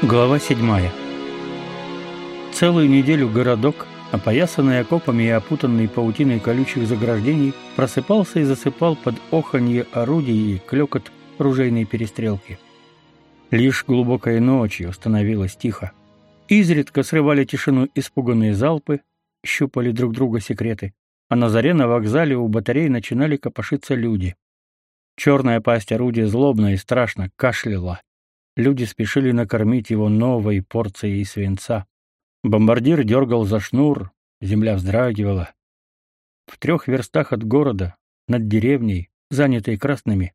Глава 7. Целую неделю городок, опоясанный окопами и опутанный паутиной колючих заграждений, просыпался и засыпал под оханье орудий и клёкот ружейной перестрелки. Лишь глубокой ночью становилось тихо. Изредка срывали тишину испуганные залпы, щупали друг друга секреты, а на заре на вокзале у батарей начинали копошиться люди. Черная пасть орудия злобно и страшно кашляла. Люди спешили накормить его новой порцией свинца. Бомбардир дергал за шнур, земля вздрагивала. В трех верстах от города, над деревней, занятой красными,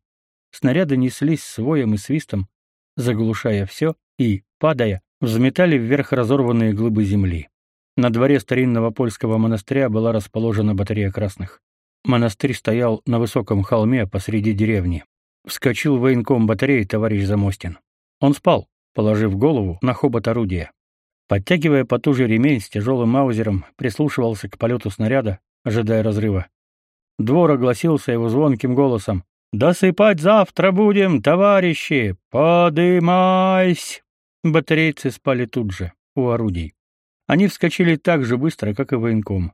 снаряды неслись с и свистом, заглушая все и, падая, взметали вверх разорванные глыбы земли. На дворе старинного польского монастыря была расположена батарея красных. Монастырь стоял на высоком холме посреди деревни. Вскочил военком батареи товарищ Замостин. Он спал, положив голову на хобот орудия. Подтягивая потуже ремень с тяжелым маузером, прислушивался к полету снаряда, ожидая разрыва. Двор огласился его звонким голосом. «Досыпать завтра будем, товарищи! Подымайся!» Батарейцы спали тут же, у орудий. Они вскочили так же быстро, как и военком.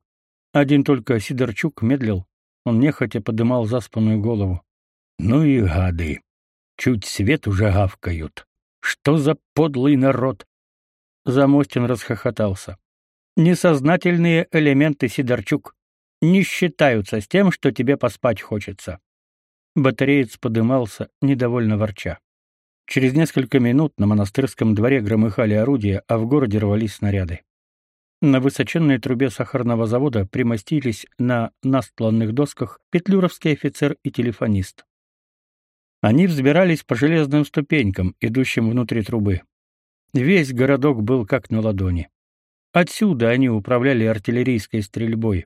Один только Сидорчук медлил, он нехотя подымал заспанную голову. «Ну и гады! Чуть свет уже гавкают!» Что за подлый народ? Замостин расхохотался. Несознательные элементы Сидорчук не считаются с тем, что тебе поспать хочется. Батареец подымался, недовольно ворча. Через несколько минут на монастырском дворе громыхали орудия, а в городе рвались снаряды. На высоченной трубе сахарного завода примостились на настланных досках петлюровский офицер и телефонист. Они взбирались по железным ступенькам, идущим внутри трубы. Весь городок был как на ладони. Отсюда они управляли артиллерийской стрельбой.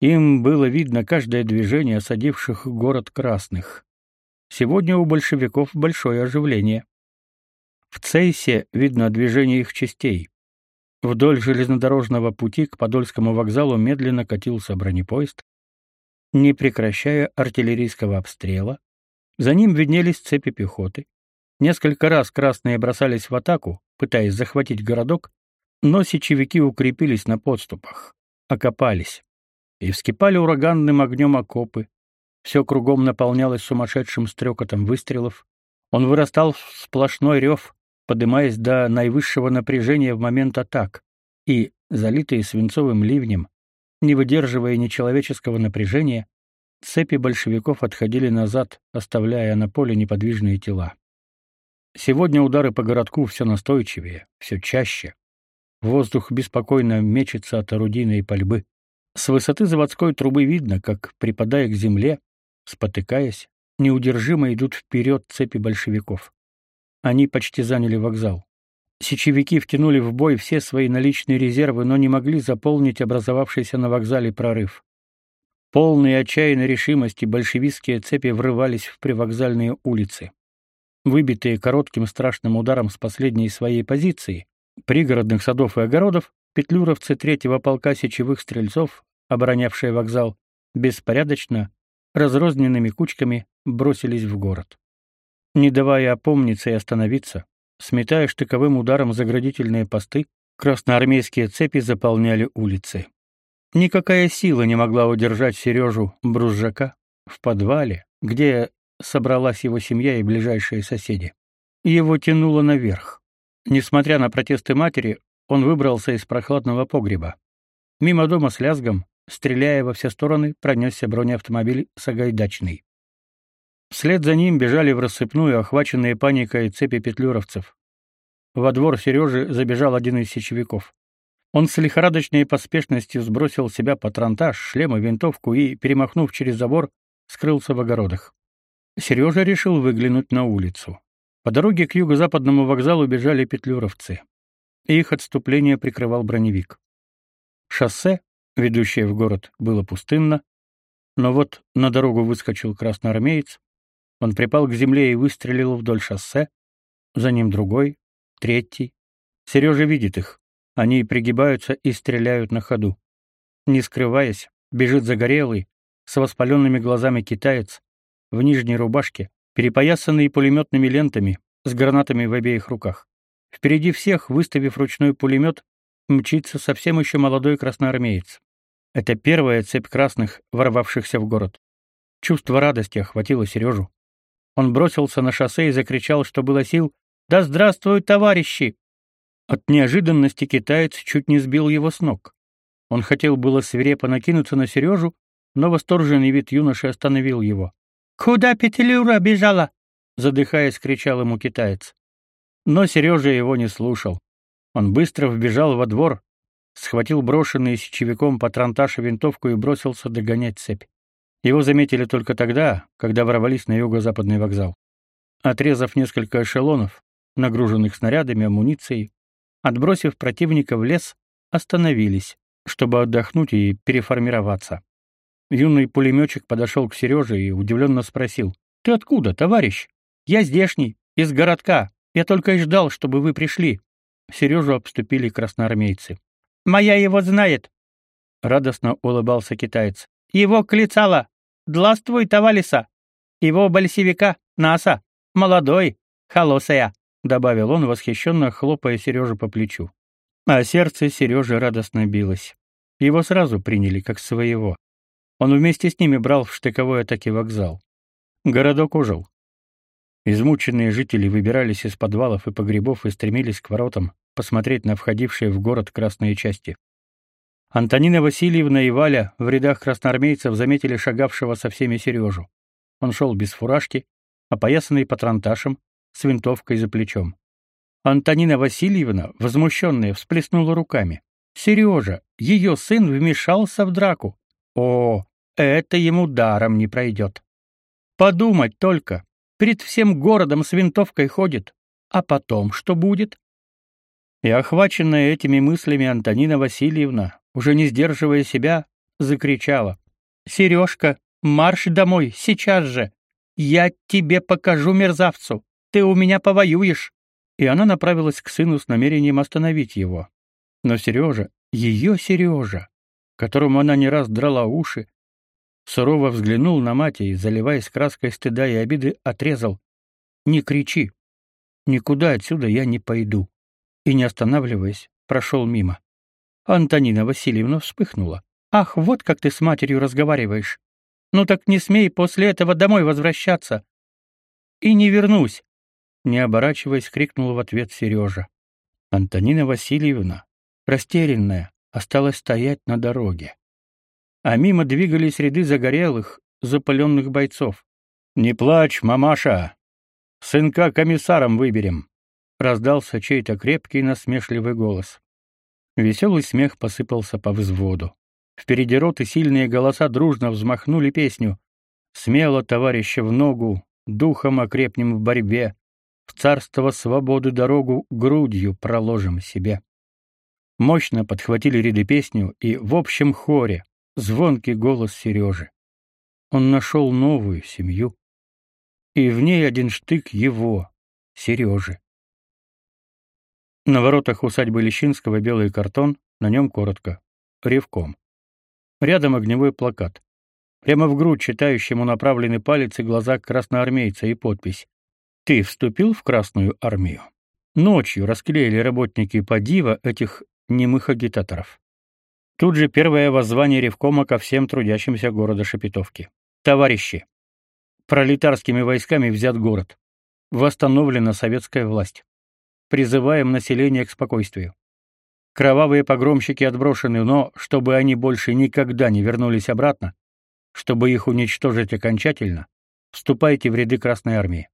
Им было видно каждое движение осадивших город красных. Сегодня у большевиков большое оживление. В Цейсе видно движение их частей. Вдоль железнодорожного пути к Подольскому вокзалу медленно катился бронепоезд. Не прекращая артиллерийского обстрела, за ним виднелись цепи пехоты. Несколько раз красные бросались в атаку, пытаясь захватить городок, но сечевики укрепились на подступах, окопались и вскипали ураганным огнем окопы. Все кругом наполнялось сумасшедшим стрекотом выстрелов. Он вырастал в сплошной рев, поднимаясь до наивысшего напряжения в момент атак, и, залитые свинцовым ливнем, не выдерживая нечеловеческого напряжения, Цепи большевиков отходили назад, оставляя на поле неподвижные тела. Сегодня удары по городку все настойчивее, все чаще. Воздух беспокойно мечется от орудийной пальбы. С высоты заводской трубы видно, как, припадая к земле, спотыкаясь, неудержимо идут вперед цепи большевиков. Они почти заняли вокзал. Сечевики втянули в бой все свои наличные резервы, но не могли заполнить образовавшийся на вокзале прорыв. Полные отчаянной решимости большевистские цепи врывались в привокзальные улицы. Выбитые коротким страшным ударом с последней своей позиции, пригородных садов и огородов, петлюровцы третьего полка сечевых стрельцов, оборонявшие вокзал, беспорядочно, разрозненными кучками бросились в город. Не давая опомниться и остановиться, сметая штыковым ударом заградительные посты, красноармейские цепи заполняли улицы. Никакая сила не могла удержать Сережу Брузжака в подвале, где собралась его семья и ближайшие соседи. Его тянуло наверх. Несмотря на протесты матери, он выбрался из прохладного погреба. Мимо дома с лязгом, стреляя во все стороны, пронесся бронеавтомобиль Сагайдачный. Вслед за ним бежали в рассыпную охваченные паникой цепи петлюровцев. Во двор Сережи забежал один из сечевиков. Он с лихорадочной поспешностью сбросил с себя патронтаж, шлем и винтовку и, перемахнув через забор, скрылся в огородах. Сережа решил выглянуть на улицу. По дороге к юго-западному вокзалу бежали петлюровцы. Их отступление прикрывал броневик. Шоссе, ведущее в город, было пустынно, но вот на дорогу выскочил красноармеец. Он припал к земле и выстрелил вдоль шоссе. За ним другой, третий. Сережа видит их. Они пригибаются и стреляют на ходу. Не скрываясь, бежит загорелый, с воспаленными глазами китаец, в нижней рубашке, перепоясанный пулеметными лентами, с гранатами в обеих руках. Впереди всех, выставив ручной пулемет, мчится совсем еще молодой красноармеец. Это первая цепь красных, ворвавшихся в город. Чувство радости охватило Сережу. Он бросился на шоссе и закричал, что было сил: "Да здравствуют товарищи!" От неожиданности китаец чуть не сбил его с ног. Он хотел было свирепо накинуться на Сережу, но восторженный вид юноши остановил его. «Куда Петлюра бежала?» — задыхаясь, кричал ему китаец. Но Сережа его не слушал. Он быстро вбежал во двор, схватил брошенный сечевиком патронташа винтовку и бросился догонять цепь. Его заметили только тогда, когда ворвались на юго-западный вокзал. Отрезав несколько эшелонов, нагруженных снарядами, амуницией, отбросив противника в лес, остановились, чтобы отдохнуть и переформироваться. Юный пулеметчик подошел к Сереже и удивленно спросил: "Ты откуда, товарищ? Я здешний, из городка. Я только и ждал, чтобы вы пришли". Сережу обступили красноармейцы. "Моя его знает", радостно улыбался китаец. "Его клицала. Дластвуй, товалиса. Его большевика, НАСА. Молодой, холосая", добавил он, восхищенно хлопая Сережу по плечу. А сердце Сережи радостно билось. Его сразу приняли как своего. Он вместе с ними брал в штыковой атаке вокзал. Городок ожил. Измученные жители выбирались из подвалов и погребов и стремились к воротам посмотреть на входившие в город красные части. Антонина Васильевна и Валя в рядах красноармейцев заметили шагавшего со всеми Сережу. Он шел без фуражки, опоясанный патронташем, с винтовкой за плечом. Антонина Васильевна, возмущенная, всплеснула руками. Сережа, ее сын вмешался в драку. О, это ему даром не пройдет. Подумать только, перед всем городом с винтовкой ходит, а потом что будет? И охваченная этими мыслями Антонина Васильевна, уже не сдерживая себя, закричала: "Сережка, марш домой сейчас же! Я тебе покажу мерзавцу. Ты у меня повоюешь!" И она направилась к сыну с намерением остановить его. Но Сережа, ее Сережа, которому она не раз драла уши, сурово взглянул на мать и, заливаясь краской стыда и обиды, отрезал: "Не кричи. Никуда отсюда я не пойду". И не останавливаясь, прошел мимо. Антонина Васильевна вспыхнула. Ах, вот как ты с матерью разговариваешь. Ну так не смей после этого домой возвращаться. И не вернусь, не оборачиваясь, крикнул в ответ Сережа. Антонина Васильевна, растерянная, осталась стоять на дороге а мимо двигались ряды загорелых, запаленных бойцов. «Не плачь, мамаша! Сынка комиссаром выберем!» — раздался чей-то крепкий насмешливый голос. Веселый смех посыпался по взводу. Впереди роты сильные голоса дружно взмахнули песню. «Смело, товарища, в ногу, духом окрепнем в борьбе, в царство свободы дорогу грудью проложим себе». Мощно подхватили ряды песню, и в общем хоре, звонкий голос Сережи. Он нашел новую семью, и в ней один штык его, Сережи. На воротах усадьбы Лещинского белый картон, на нем коротко ревком. Рядом огневой плакат. Прямо в грудь читающему направлены палец и глаза красноармейца и подпись: "Ты вступил в Красную армию". Ночью расклеили работники Подива этих немых агитаторов. Тут же первое воззвание Ревкома ко всем трудящимся города Шепетовки. Товарищи, пролетарскими войсками взят город. Восстановлена советская власть. Призываем население к спокойствию. Кровавые погромщики отброшены, но чтобы они больше никогда не вернулись обратно, чтобы их уничтожить окончательно, вступайте в ряды Красной армии.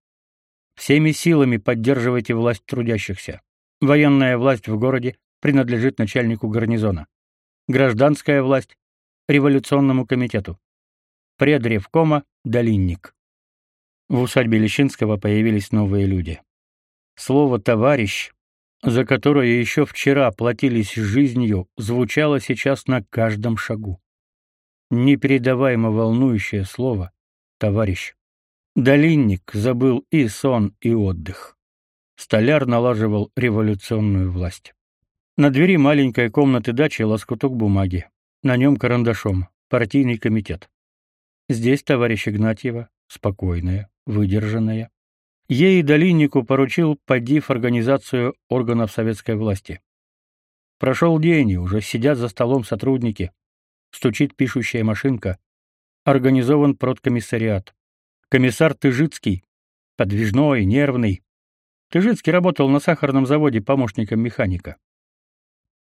Всеми силами поддерживайте власть трудящихся. Военная власть в городе принадлежит начальнику гарнизона гражданская власть революционному комитету. Предревкома Долинник. В усадьбе Лещинского появились новые люди. Слово товарищ, за которое еще вчера платились жизнью, звучало сейчас на каждом шагу. Непередаваемо волнующее слово товарищ. Долинник забыл и сон, и отдых. Столяр налаживал революционную власть. На двери маленькой комнаты дачи лоскуток бумаги. На нем карандашом партийный комитет. Здесь товарищ Игнатьева, спокойная, выдержанная. Ей Долиннику поручил подив организацию органов советской власти. Прошел день, и уже сидят за столом сотрудники. Стучит пишущая машинка. Организован продкомиссариат. Комиссар Тыжицкий, подвижной, нервный. Тыжицкий работал на сахарном заводе помощником механика.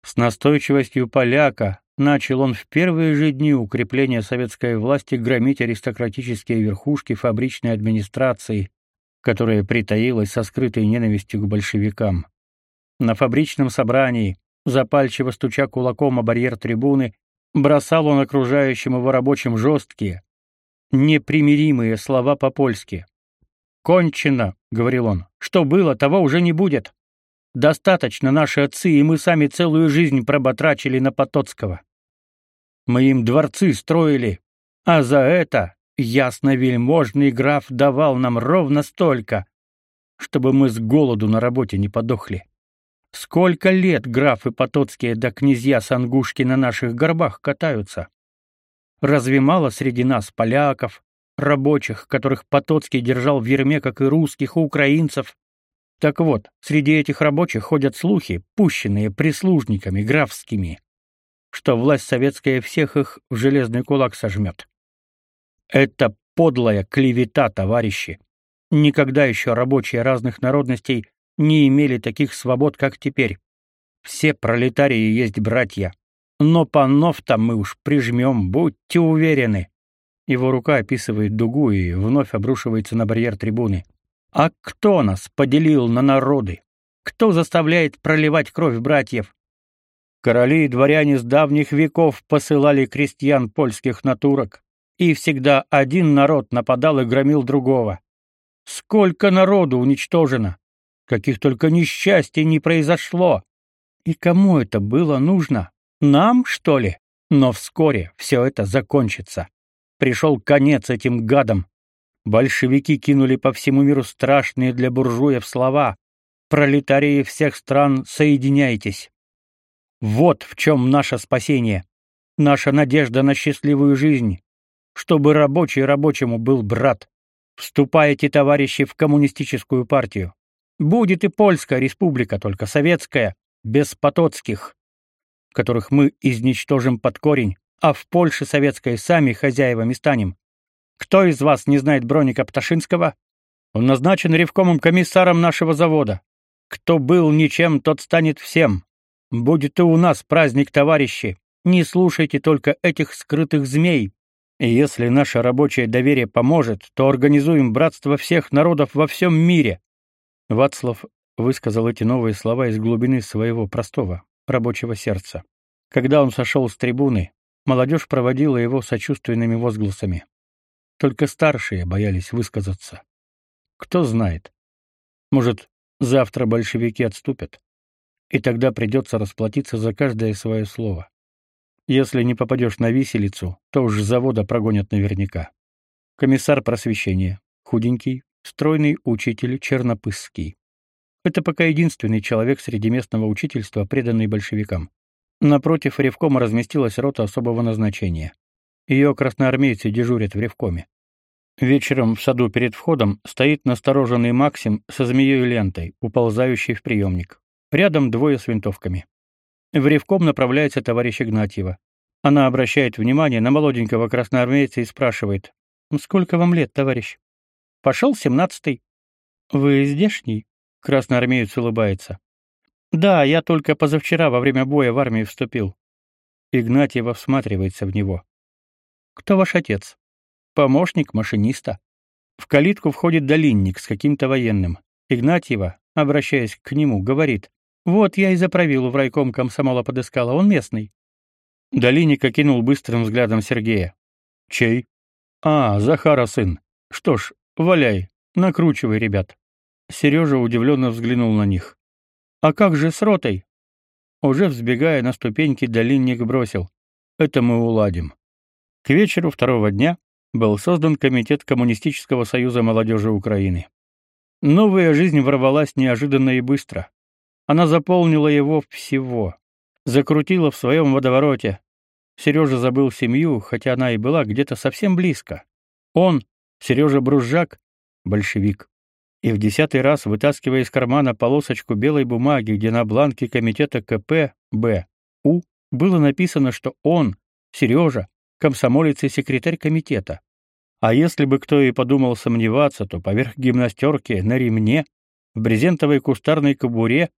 С настойчивостью поляка начал он в первые же дни укрепления советской власти громить аристократические верхушки фабричной администрации, которая притаилась со скрытой ненавистью к большевикам. На фабричном собрании, запальчиво стуча кулаком о барьер трибуны, бросал он окружающим его рабочим жесткие, непримиримые слова по-польски. «Кончено», — говорил он, — «что было, того уже не будет. Достаточно наши отцы, и мы сами целую жизнь проботрачили на Потоцкого. Мы им дворцы строили, а за это Ясно-вельможный граф давал нам ровно столько, чтобы мы с голоду на работе не подохли. Сколько лет графы Потоцкие да князья Сангушки на наших горбах катаются? Разве мало среди нас поляков, рабочих, которых Потоцкий держал в ерме, как и русских, и украинцев? Так вот, среди этих рабочих ходят слухи, пущенные прислужниками графскими, что власть советская всех их в железный кулак сожмет. Это подлая клевета, товарищи. Никогда еще рабочие разных народностей не имели таких свобод, как теперь. Все пролетарии есть братья. Но панов-то мы уж прижмем, будьте уверены. Его рука описывает дугу и вновь обрушивается на барьер трибуны. А кто нас поделил на народы? Кто заставляет проливать кровь братьев? Короли и дворяне с давних веков посылали крестьян польских на турок и всегда один народ нападал и громил другого. Сколько народу уничтожено, каких только несчастий не произошло. И кому это было нужно? Нам, что ли? Но вскоре все это закончится. Пришел конец этим гадам. Большевики кинули по всему миру страшные для буржуев слова: "Пролетарии всех стран, соединяйтесь". Вот в чем наше спасение, наша надежда на счастливую жизнь чтобы рабочий рабочему был брат. Вступаете, товарищи, в коммунистическую партию. Будет и польская республика, только советская, без потоцких, которых мы изничтожим под корень, а в Польше советской сами хозяевами станем. Кто из вас не знает Броника Пташинского? Он назначен ревкомом комиссаром нашего завода. Кто был ничем, тот станет всем. Будет и у нас праздник, товарищи. Не слушайте только этих скрытых змей, и если наше рабочее доверие поможет, то организуем братство всех народов во всем мире. Вацлав высказал эти новые слова из глубины своего простого рабочего сердца. Когда он сошел с трибуны, молодежь проводила его сочувственными возгласами. Только старшие боялись высказаться. Кто знает? Может, завтра большевики отступят, и тогда придется расплатиться за каждое свое слово. Если не попадешь на виселицу, то уж завода прогонят наверняка. Комиссар просвещения, худенький, стройный учитель Чернопысский. Это пока единственный человек среди местного учительства, преданный большевикам. Напротив ревкома разместилась рота особого назначения. Ее красноармейцы дежурят в ревкоме. Вечером в саду перед входом стоит настороженный Максим со змеей лентой, уползающий в приемник. Рядом двое с винтовками. В ревком направляется товарищ Игнатьева. Она обращает внимание на молоденького красноармейца и спрашивает: "Сколько вам лет, товарищ?" «Пошел семнадцатый». «Вы здешний?» — красноармеец улыбается. «Да, я только позавчера во время боя в армии вступил». Игнатьева всматривается в него. «Кто ваш отец?» «Помощник машиниста». В калитку входит долинник с каким-то военным. Игнатьева, обращаясь к нему, говорит. Вот я и заправил в райком комсомола подыскала, он местный. Долиник окинул быстрым взглядом Сергея. Чей? А, Захара сын. Что ж, валяй, накручивай, ребят. Сережа удивленно взглянул на них. А как же с ротой? Уже взбегая на ступеньки, Долинник бросил: "Это мы уладим". К вечеру второго дня был создан комитет Коммунистического союза молодежи Украины. Новая жизнь ворвалась неожиданно и быстро. Она заполнила его всего, закрутила в своем водовороте. Сережа забыл семью, хотя она и была где-то совсем близко. Он, Сережа Бружак, большевик. И в десятый раз, вытаскивая из кармана полосочку белой бумаги, где на бланке комитета КП Б У было написано, что он, Сережа, комсомолец и секретарь комитета. А если бы кто и подумал сомневаться, то поверх гимнастерки на ремне, в брезентовой кустарной кобуре,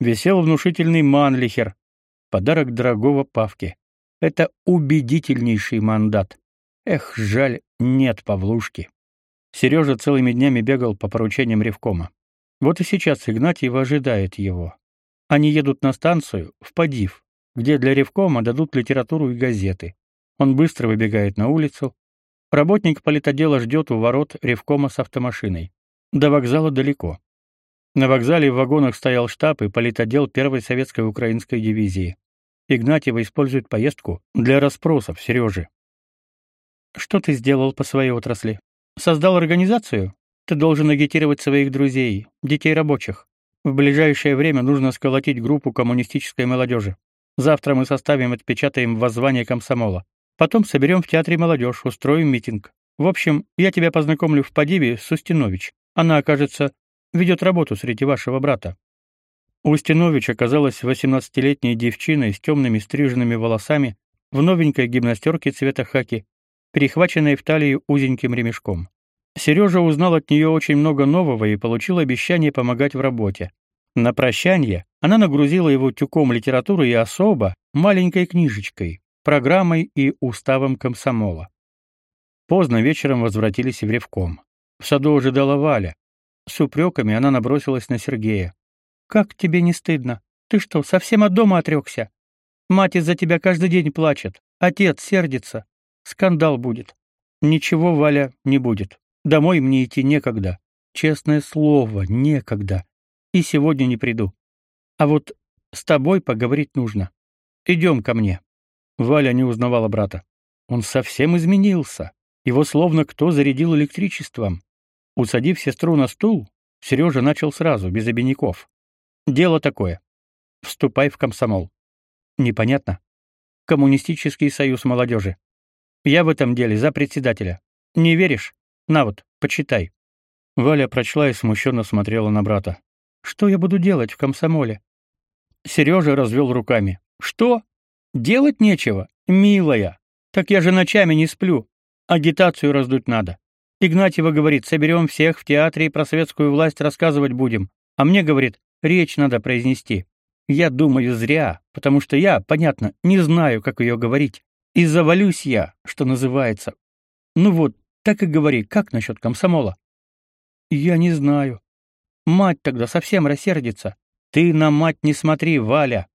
висел внушительный манлихер, подарок дорогого Павки. Это убедительнейший мандат. Эх, жаль, нет Павлушки. Сережа целыми днями бегал по поручениям ревкома. Вот и сейчас Игнатьев ожидает его. Они едут на станцию, в Подив, где для ревкома дадут литературу и газеты. Он быстро выбегает на улицу. Работник политодела ждет у ворот ревкома с автомашиной. До вокзала далеко. На вокзале в вагонах стоял штаб и политодел первой советской украинской дивизии. Игнатьева использует поездку для расспросов Сережи. Что ты сделал по своей отрасли? Создал организацию? Ты должен агитировать своих друзей, детей рабочих. В ближайшее время нужно сколотить группу коммунистической молодежи. Завтра мы составим и отпечатаем воззвание комсомола. Потом соберем в театре молодежь, устроим митинг. В общем, я тебя познакомлю в Подиве с Устинович. Она, кажется, ведет работу среди вашего брата. Устинович оказалась 18-летней девчиной с темными стриженными волосами, в новенькой гимнастерке цвета хаки, перехваченной в талию узеньким ремешком. Сережа узнал от нее очень много нового и получил обещание помогать в работе. На прощание она нагрузила его тюком литературы и особо маленькой книжечкой, программой и уставом комсомола. Поздно вечером возвратились в Ревком. В саду ожидала Валя. С упреками она набросилась на Сергея. Как тебе не стыдно? Ты что, совсем от дома отрекся? Мать из-за тебя каждый день плачет. Отец сердится. Скандал будет. Ничего, Валя, не будет. Домой мне идти некогда. Честное слово, некогда. И сегодня не приду. А вот с тобой поговорить нужно. Идем ко мне. Валя не узнавала брата. Он совсем изменился. Его словно кто зарядил электричеством. Усадив сестру на стул, Сережа начал сразу, без обиняков. Дело такое. Вступай в комсомол. Непонятно. Коммунистический союз молодежи. Я в этом деле за председателя. Не веришь? На вот, почитай. Валя прочла и смущенно смотрела на брата. Что я буду делать в комсомоле? Сережа развел руками. Что? Делать нечего, милая. Так я же ночами не сплю. Агитацию раздуть надо. Игнатьева говорит: "Соберем всех в театре и про советскую власть рассказывать будем". А мне говорит: Речь надо произнести. Я думаю зря, потому что я, понятно, не знаю, как ее говорить. И завалюсь я, что называется. Ну вот, так и говори, как насчет комсомола? Я не знаю. Мать тогда совсем рассердится. Ты на мать не смотри, Валя,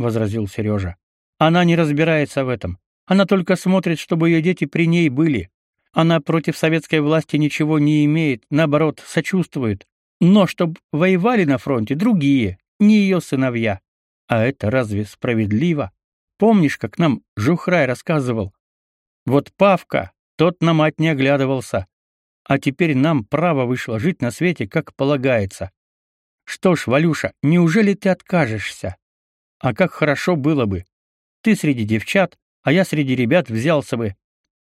возразил Сережа. Она не разбирается в этом. Она только смотрит, чтобы ее дети при ней были. Она против советской власти ничего не имеет, наоборот, сочувствует. Но чтоб воевали на фронте другие, не ее сыновья. А это разве справедливо? Помнишь, как нам Жухрай рассказывал? Вот Павка, тот на мать не оглядывался. А теперь нам право вышло жить на свете, как полагается. Что ж, Валюша, неужели ты откажешься? А как хорошо было бы. Ты среди девчат, а я среди ребят взялся бы.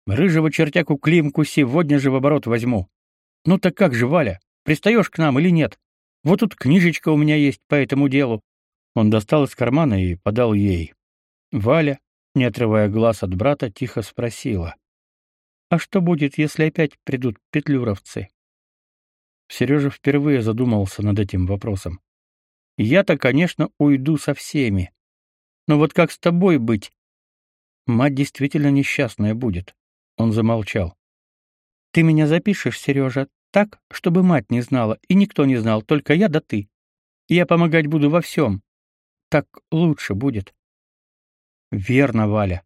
Рыжего чертяку Климку сегодня же в оборот возьму. Ну так как же, Валя? Пристаешь к нам или нет? Вот тут книжечка у меня есть по этому делу. Он достал из кармана и подал ей. Валя, не отрывая глаз от брата, тихо спросила: "А что будет, если опять придут петлюровцы?" Сережа впервые задумался над этим вопросом. "Я-то, конечно, уйду со всеми. Но вот как с тобой быть? Мать действительно несчастная будет". Он замолчал. "Ты меня запишешь, Сережа, так, чтобы мать не знала, и никто не знал, только я да ты. Я помогать буду во всем. Так лучше будет. Верно, Валя.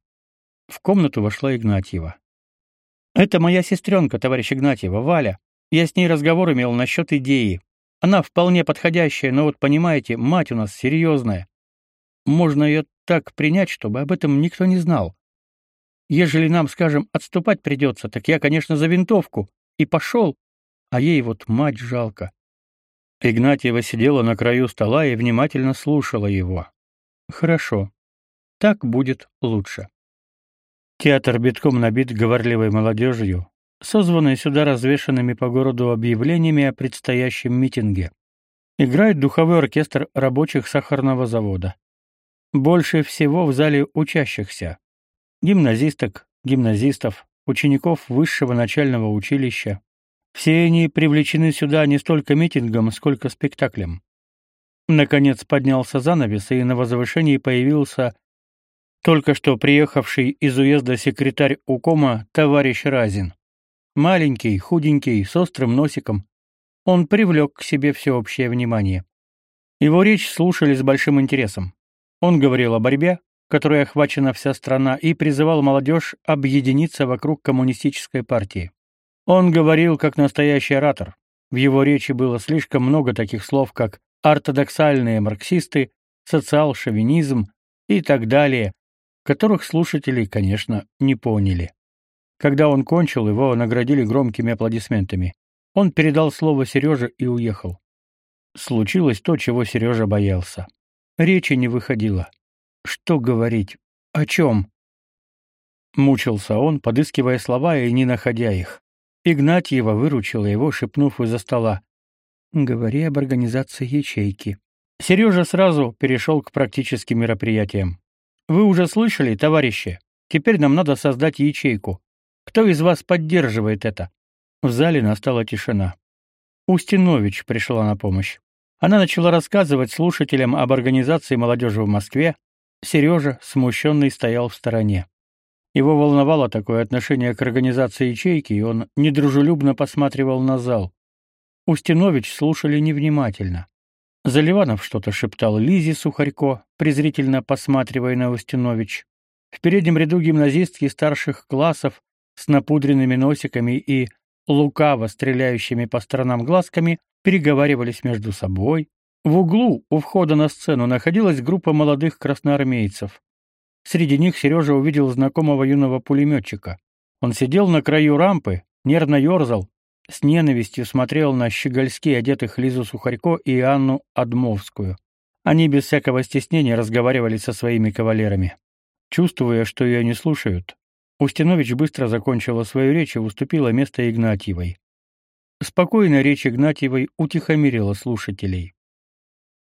В комнату вошла Игнатьева. Это моя сестренка, товарищ Игнатьева, Валя. Я с ней разговор имел насчет идеи. Она вполне подходящая, но вот понимаете, мать у нас серьезная. Можно ее так принять, чтобы об этом никто не знал. Ежели нам, скажем, отступать придется, так я, конечно, за винтовку. И пошел, а ей вот мать жалко. Игнатьева сидела на краю стола и внимательно слушала его. Хорошо. Так будет лучше. Театр битком набит говорливой молодежью, созванной сюда развешанными по городу объявлениями о предстоящем митинге. Играет духовой оркестр рабочих сахарного завода. Больше всего в зале учащихся. Гимназисток, гимназистов, учеников высшего начального училища. Все они привлечены сюда не столько митингом, сколько спектаклем. Наконец поднялся занавес, и на возвышении появился только что приехавший из уезда секретарь УКОМа товарищ Разин. Маленький, худенький, с острым носиком, он привлек к себе всеобщее внимание. Его речь слушали с большим интересом. Он говорил о борьбе, которой охвачена вся страна, и призывал молодежь объединиться вокруг коммунистической партии. Он говорил как настоящий оратор. В его речи было слишком много таких слов, как ортодоксальные марксисты, социал-шовинизм и так далее, которых слушатели, конечно, не поняли. Когда он кончил, его наградили громкими аплодисментами. Он передал слово Сереже и уехал. Случилось то, чего Сережа боялся. Речи не выходило. Что говорить? О чем? Мучился он, подыскивая слова и не находя их. Игнатьева выручила его, шепнув из-за стола. «Говори об организации ячейки». Сережа сразу перешел к практическим мероприятиям. «Вы уже слышали, товарищи? Теперь нам надо создать ячейку. Кто из вас поддерживает это?» В зале настала тишина. Устинович пришла на помощь. Она начала рассказывать слушателям об организации молодежи в Москве. Сережа, смущенный, стоял в стороне. Его волновало такое отношение к организации ячейки, и он недружелюбно посматривал на зал. Устинович слушали невнимательно. Заливанов что-то шептал Лизе Сухарько, презрительно посматривая на Устинович. В переднем ряду гимназистки старших классов с напудренными носиками и лукаво стреляющими по сторонам глазками, переговаривались между собой. В углу у входа на сцену находилась группа молодых красноармейцев. Среди них Сережа увидел знакомого юного пулеметчика. Он сидел на краю рампы, нервно ерзал, с ненавистью смотрел на щегольски одетых Лизу Сухарько и Анну Адмовскую. Они без всякого стеснения разговаривали со своими кавалерами. Чувствуя, что ее не слушают, Устинович быстро закончила свою речь и уступила место Игнатьевой. Спокойная речь Игнатьевой утихомирила слушателей.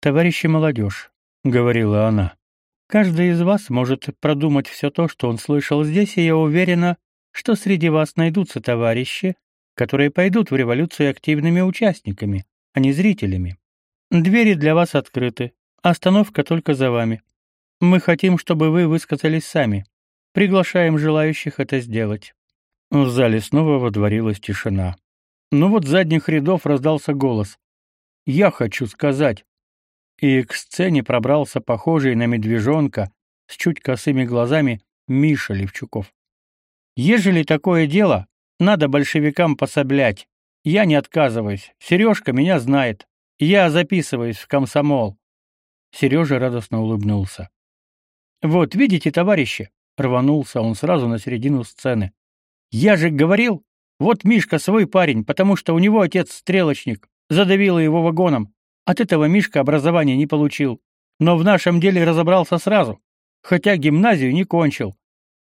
«Товарищи молодежь», — говорила она, — «каждый из вас может продумать все то, что он слышал здесь, и я уверена, что среди вас найдутся товарищи, которые пойдут в революцию активными участниками, а не зрителями. Двери для вас открыты, остановка только за вами. Мы хотим, чтобы вы высказались сами. Приглашаем желающих это сделать. В зале снова водворилась тишина. Но вот с задних рядов раздался голос. «Я хочу сказать». И к сцене пробрался похожий на медвежонка с чуть косыми глазами Миша Левчуков. «Ежели такое дело, надо большевикам пособлять. Я не отказываюсь. Сережка меня знает. Я записываюсь в комсомол». Сережа радостно улыбнулся. «Вот, видите, товарищи, Рванулся он сразу на середину сцены. «Я же говорил! Вот Мишка свой парень, потому что у него отец стрелочник. Задавило его вагоном. От этого Мишка образования не получил. Но в нашем деле разобрался сразу, хотя гимназию не кончил».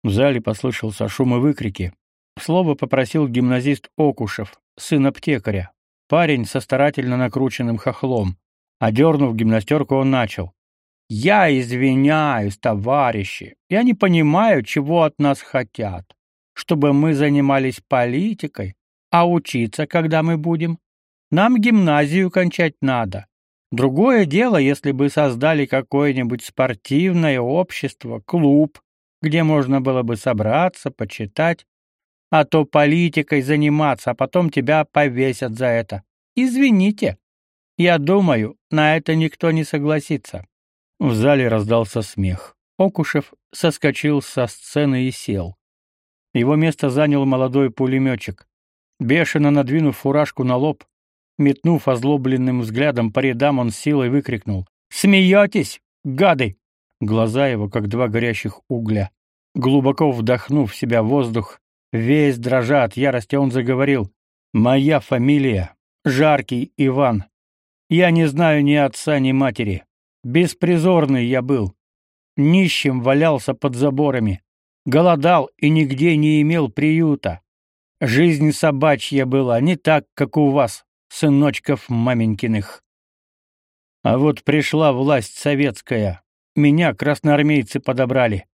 В зале послышался шум и выкрики. Слово попросил гимназист Окушев, сын аптекаря. Парень со старательно накрученным хохлом. Одернув гимнастерку, он начал. Я извиняюсь, товарищи. Я не понимаю, чего от нас хотят. Чтобы мы занимались политикой, а учиться когда мы будем? Нам гимназию кончать надо. Другое дело, если бы создали какое-нибудь спортивное общество, клуб, где можно было бы собраться, почитать, а то политикой заниматься, а потом тебя повесят за это. Извините. Я думаю, на это никто не согласится. В зале раздался смех. Окушев соскочил со сцены и сел. Его место занял молодой пулеметчик. Бешено надвинув фуражку на лоб, метнув озлобленным взглядом по рядам, он силой выкрикнул «Смеетесь, гады!» Глаза его, как два горящих угля. Глубоко вдохнув в себя воздух, весь дрожа от ярости, он заговорил «Моя фамилия — Жаркий Иван. Я не знаю ни отца, ни матери. Беспризорный я был. Нищим валялся под заборами. Голодал и нигде не имел приюта. Жизнь собачья была, не так, как у вас, сыночков маменькиных. А вот пришла власть советская. Меня красноармейцы подобрали.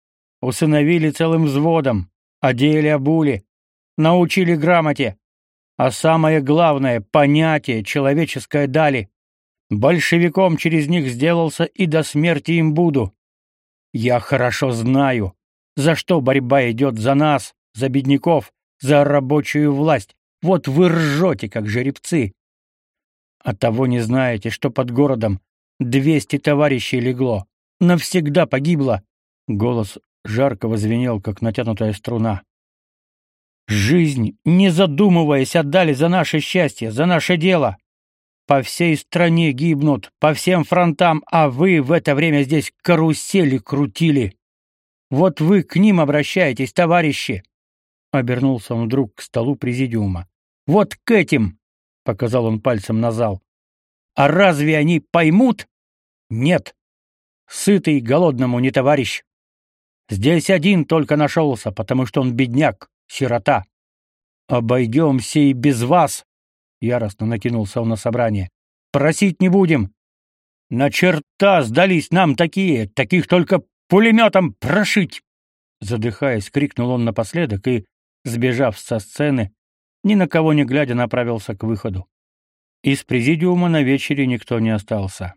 Усыновили целым взводом, одели обули, научили грамоте. А самое главное — понятие человеческое дали. Большевиком через них сделался и до смерти им буду. Я хорошо знаю, за что борьба идет за нас, за бедняков, за рабочую власть. Вот вы ржете, как жеребцы. А того не знаете, что под городом двести товарищей легло. Навсегда погибло. Голос жарко возвенел, как натянутая струна. Жизнь, не задумываясь, отдали за наше счастье, за наше дело. По всей стране гибнут, по всем фронтам, а вы в это время здесь карусели крутили. Вот вы к ним обращаетесь, товарищи. Обернулся он вдруг к столу президиума. Вот к этим, показал он пальцем на зал. А разве они поймут? Нет. Сытый голодному не товарищ. Здесь один только нашелся, потому что он бедняк, сирота. Обойдемся и без вас, яростно накинулся он на собрание. Просить не будем. На черта сдались нам такие, таких только пулеметом прошить. Задыхаясь, крикнул он напоследок и, сбежав со сцены, ни на кого не глядя направился к выходу. Из президиума на вечере никто не остался.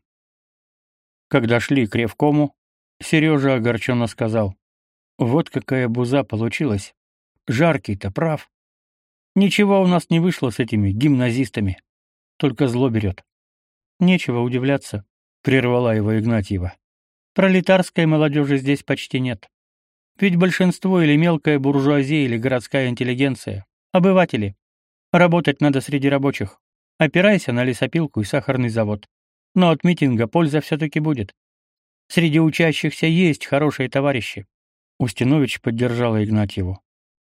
Когда шли к Ревкому, Сережа огорченно сказал: "Вот какая буза получилась. Жаркий-то прав. Ничего у нас не вышло с этими гимназистами. Только зло берет». Нечего удивляться, прервала его Игнатьева. Пролетарской молодежи здесь почти нет. Ведь большинство или мелкая буржуазия, или городская интеллигенция, обыватели. Работать надо среди рабочих. Опирайся на лесопилку и сахарный завод. Но от митинга польза все-таки будет. Среди учащихся есть хорошие товарищи. Устинович поддержала Игнатьеву.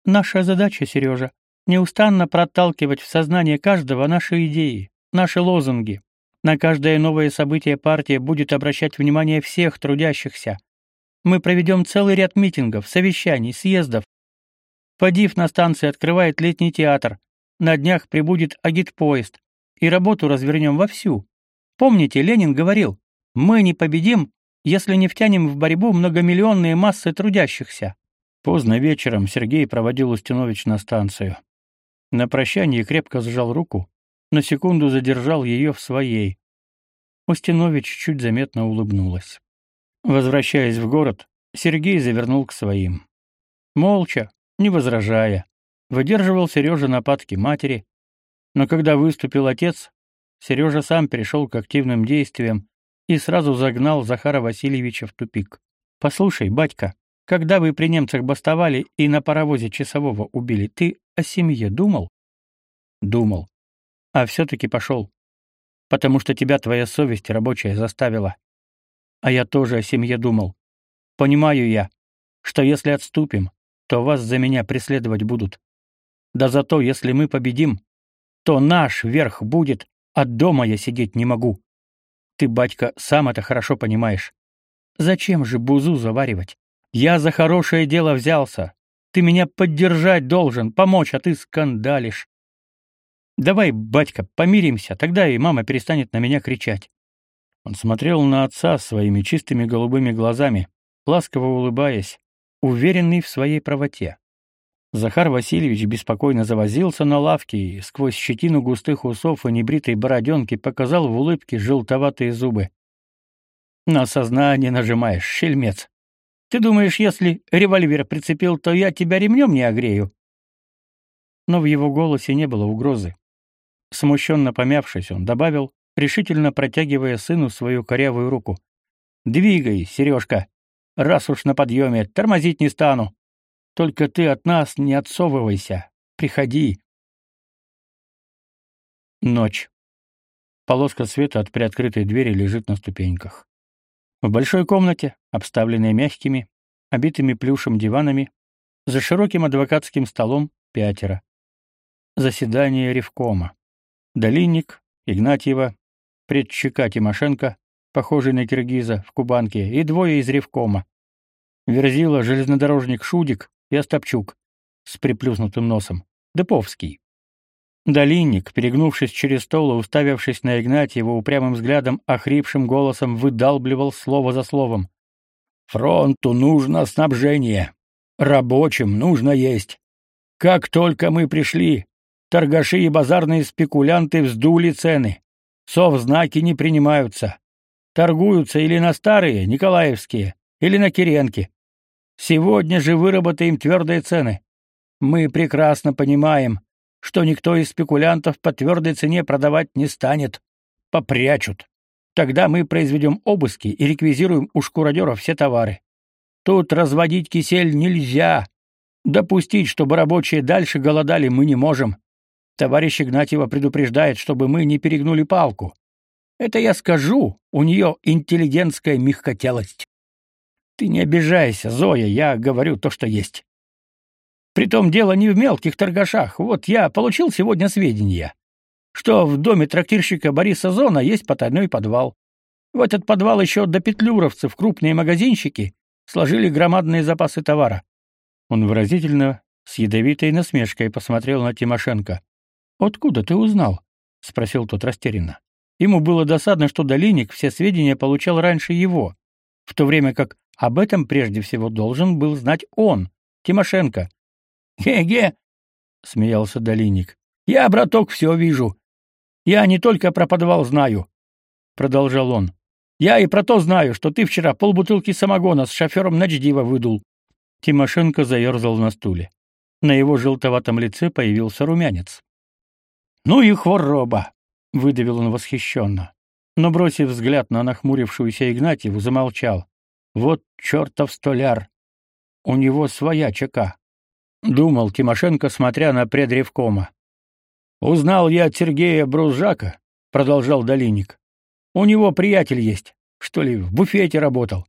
Наша задача, Сережа, неустанно проталкивать в сознание каждого наши идеи, наши лозунги. На каждое новое событие партия будет обращать внимание всех трудящихся, мы проведем целый ряд митингов, совещаний, съездов. Подив на станции открывает летний театр. На днях прибудет агитпоезд. И работу развернем вовсю. Помните, Ленин говорил, мы не победим, если не втянем в борьбу многомиллионные массы трудящихся. Поздно вечером Сергей проводил Устинович на станцию. На прощание крепко сжал руку, на секунду задержал ее в своей. Устинович чуть заметно улыбнулась. Возвращаясь в город, Сергей завернул к своим. Молча, не возражая, выдерживал Сережа нападки матери, но когда выступил отец, Сережа сам перешел к активным действиям и сразу загнал Захара Васильевича в тупик. «Послушай, батька, когда вы при немцах бастовали и на паровозе часового убили, ты о семье думал?» «Думал. А все-таки пошел. Потому что тебя твоя совесть рабочая заставила. А я тоже о семье думал. Понимаю я, что если отступим, то вас за меня преследовать будут. Да зато, если мы победим, то наш верх будет, а дома я сидеть не могу. Ты, батька, сам это хорошо понимаешь. Зачем же бузу заваривать? Я за хорошее дело взялся. Ты меня поддержать должен, помочь, а ты скандалишь. Давай, батька, помиримся, тогда и мама перестанет на меня кричать. Он смотрел на отца своими чистыми голубыми глазами, ласково улыбаясь, уверенный в своей правоте. Захар Васильевич беспокойно завозился на лавке и сквозь щетину густых усов и небритой бороденки показал в улыбке желтоватые зубы. «На сознание нажимаешь, шельмец. Ты думаешь, если револьвер прицепил, то я тебя ремнем не огрею?» Но в его голосе не было угрозы. Смущенно помявшись, он добавил, решительно протягивая сыну свою корявую руку. «Двигай, Сережка! Раз уж на подъеме, тормозить не стану. Только ты от нас не отсовывайся. Приходи!» Ночь. Полоска света от приоткрытой двери лежит на ступеньках. В большой комнате, обставленной мягкими, обитыми плюшем диванами, за широким адвокатским столом пятеро. Заседание Ревкома. Долинник, Игнатьева, предчека Тимошенко, похожий на киргиза, в Кубанке, и двое из Ревкома. Верзила железнодорожник Шудик и Остапчук с приплюснутым носом. Деповский. Долинник, перегнувшись через стол и уставившись на Игнатьева упрямым взглядом, охрипшим голосом выдалбливал слово за словом. «Фронту нужно снабжение. Рабочим нужно есть. Как только мы пришли, торгаши и базарные спекулянты вздули цены. Совзнаки не принимаются. Торгуются или на старые, николаевские, или на Киренки. Сегодня же выработаем твердые цены. Мы прекрасно понимаем, что никто из спекулянтов по твердой цене продавать не станет. Попрячут. Тогда мы произведем обыски и реквизируем у шкуродеров все товары. Тут разводить кисель нельзя. Допустить, чтобы рабочие дальше голодали, мы не можем. Товарищ Игнатьева предупреждает, чтобы мы не перегнули палку. Это я скажу, у нее интеллигентская мягкотелость. Ты не обижайся, Зоя, я говорю то, что есть. Притом дело не в мелких торгашах. Вот я получил сегодня сведения, что в доме трактирщика Бориса Зона есть потайной подвал. В этот подвал еще до петлюровцев крупные магазинщики сложили громадные запасы товара. Он выразительно, с ядовитой насмешкой посмотрел на Тимошенко. «Откуда ты узнал?» — спросил тот растерянно. Ему было досадно, что Долиник все сведения получал раньше его, в то время как об этом прежде всего должен был знать он, Тимошенко, «Ге-ге!» — смеялся Долиник. «Я, браток, все вижу. Я не только про подвал знаю», — продолжал он. «Я и про то знаю, что ты вчера полбутылки самогона с шофером Ночдива выдул». Тимошенко заерзал на стуле. На его желтоватом лице появился румянец. «Ну и хвороба!» — выдавил он восхищенно. Но, бросив взгляд на нахмурившуюся Игнатьеву, замолчал. «Вот чертов столяр! У него своя чека думал Тимошенко, смотря на предревкома. Узнал я от Сергея Брузжака, продолжал Долиник. У него приятель есть, что ли, в буфете работал.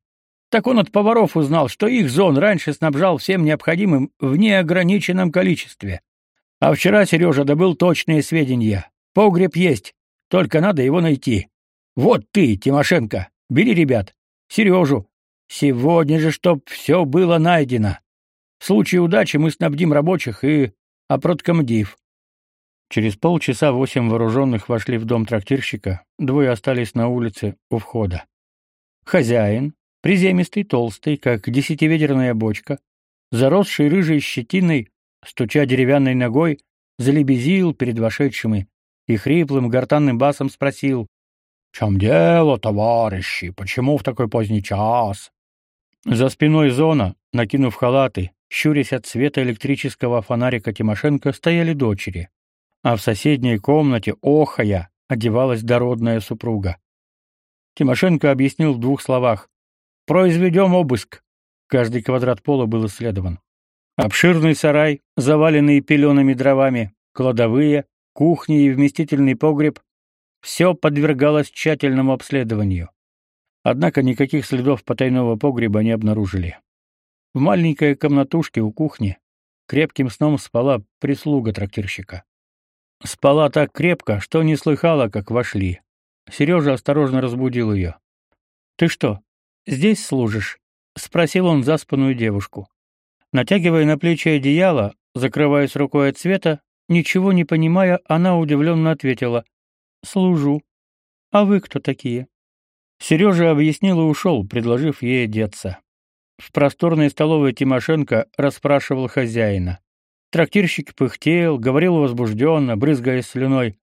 Так он от поваров узнал, что их зон раньше снабжал всем необходимым в неограниченном количестве. А вчера Сережа добыл точные сведения. Погреб есть, только надо его найти. Вот ты, Тимошенко, бери ребят, Сережу. Сегодня же чтоб все было найдено. В случае удачи мы снабдим рабочих и опроткомдив. Через полчаса восемь вооруженных вошли в дом трактирщика, двое остались на улице у входа. Хозяин, приземистый, толстый, как десятиведерная бочка, заросший рыжей щетиной, стуча деревянной ногой, залебезил перед вошедшими и хриплым гортанным басом спросил «В чем дело, товарищи? Почему в такой поздний час?» За спиной зона, накинув халаты, щурясь от света электрического фонарика Тимошенко, стояли дочери, а в соседней комнате, охая, одевалась дородная супруга. Тимошенко объяснил в двух словах. «Произведем обыск». Каждый квадрат пола был исследован. Обширный сарай, заваленный пелеными дровами, кладовые, кухня и вместительный погреб — все подвергалось тщательному обследованию. Однако никаких следов потайного погреба не обнаружили. В маленькой комнатушке у кухни крепким сном спала прислуга трактирщика. Спала так крепко, что не слыхала, как вошли. Сережа осторожно разбудил ее. «Ты что, здесь служишь?» — спросил он заспанную девушку. Натягивая на плечи одеяло, закрываясь рукой от света, ничего не понимая, она удивленно ответила. «Служу. А вы кто такие?» Сережа объяснил и ушел, предложив ей одеться. В просторной столовой Тимошенко расспрашивал хозяина. Трактирщик пыхтел, говорил возбужденно, брызгая слюной.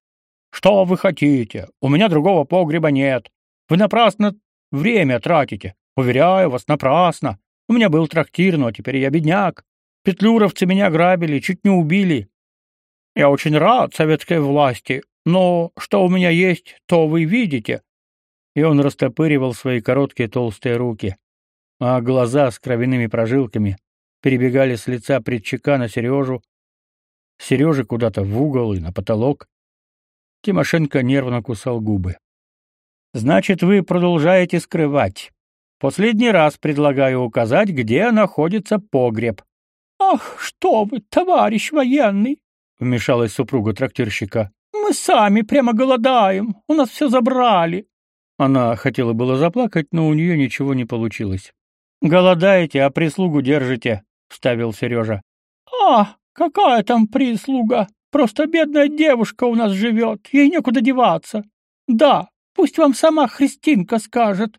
«Что вы хотите? У меня другого погреба нет. Вы напрасно время тратите. Уверяю вас, напрасно. У меня был трактир, но теперь я бедняк. Петлюровцы меня грабили, чуть не убили. Я очень рад советской власти, но что у меня есть, то вы видите». И он растопыривал свои короткие толстые руки а глаза с кровяными прожилками перебегали с лица предчека на Сережу, Сережи куда-то в угол и на потолок. Тимошенко нервно кусал губы. «Значит, вы продолжаете скрывать. Последний раз предлагаю указать, где находится погреб». «Ах, что вы, товарищ военный!» — вмешалась супруга трактирщика. «Мы сами прямо голодаем, у нас все забрали». Она хотела было заплакать, но у нее ничего не получилось. «Голодаете, а прислугу держите», — вставил Сережа. «А, Какая там прислуга? Просто бедная девушка у нас живет, ей некуда деваться. Да, пусть вам сама Христинка скажет.